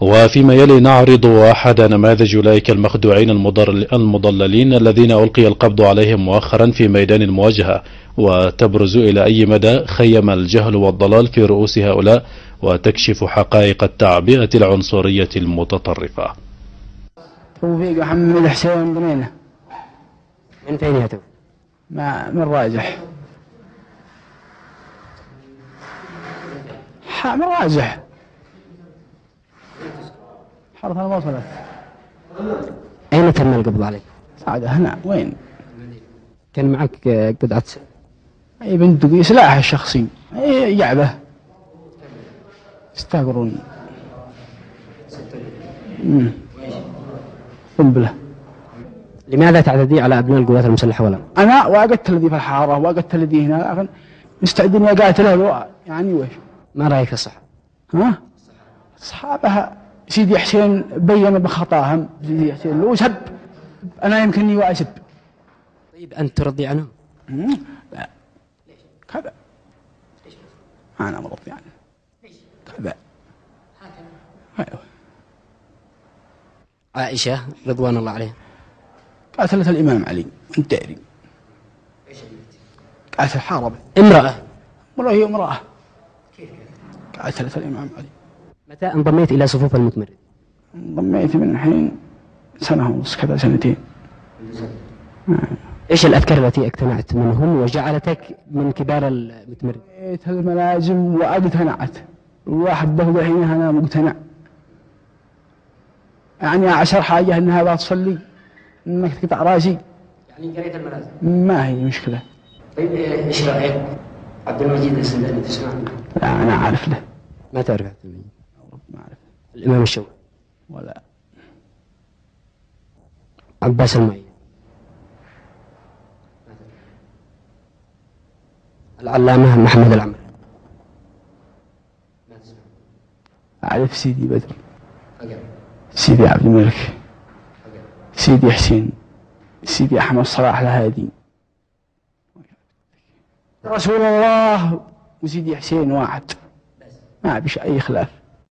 وفيما يلي نعرض أحد نماذج أولئك المخدوعين المضللين الذين ألقي القبض عليهم مؤخرا في ميدان المواجهة وتبرز إلى أي مدى خيم الجهل والضلال في رؤوس هؤلاء وتكشف حقائق التعبئة العنصرية المتطرفة. توفيق محمد حسين بنينة من فين يا؟ مع من راجح. من راجح. حرف ما وصلت. أين تم القبض عليك؟ سعادة هنا. وين؟ كان معك قطعة أي بندقية سلاحه الشخصي. أي يعبه يستهقرون قنبلة. لماذا تعتدي على أبناء القوات المسلحة ولا؟ أنا وقدت الذي في الحارة وقدت الذي هنا. لكن مستعدين أقاتله يعني وش؟ ما رأيك في الصحة؟ ها؟ أصحابها سيدي حسين بين بخطاهم. سيدي حسين لو سب أنا يمكنني وأسب طيب أنت ترضي عنهم؟ لا كذا. أنا مرضي عنه كذا. أيوه. عائشة رضوان الله عليها. قاتلت الإمام علي داري قاتل حارب. امرأة. امرأة هي امرأة قاتلت الإمام علي. متى انضميت إلى صفوف المتمرد؟ انضميت من الحين سنة ونص كذا سنتين. إيش الأفكار التي اقتنعت منهم وجعلتك من كبار المتمرد؟ الملازم وأقتنعت. الواحد به الحين أنا مقتنع. يعني عشر حاجة انها تصلي إنك تقطع رأسي. يعني قريت الملازم. ما هي مشكلة. طيب إيش رأيك؟ عبد المجيد السنداني تسمع لا أنا عارف له. ما تعرف عبد المجيد؟ ما أعرف. الإمام الشوقي ولا. عباس المعين. العلامة محمد العمر أعرف سيدي بدر. سيدي عبد الملك. سيدي حسين. سيدي أحمد صلاح الهادي. رسول الله. وسيدي حسين واحد. ما بش أي خلاف.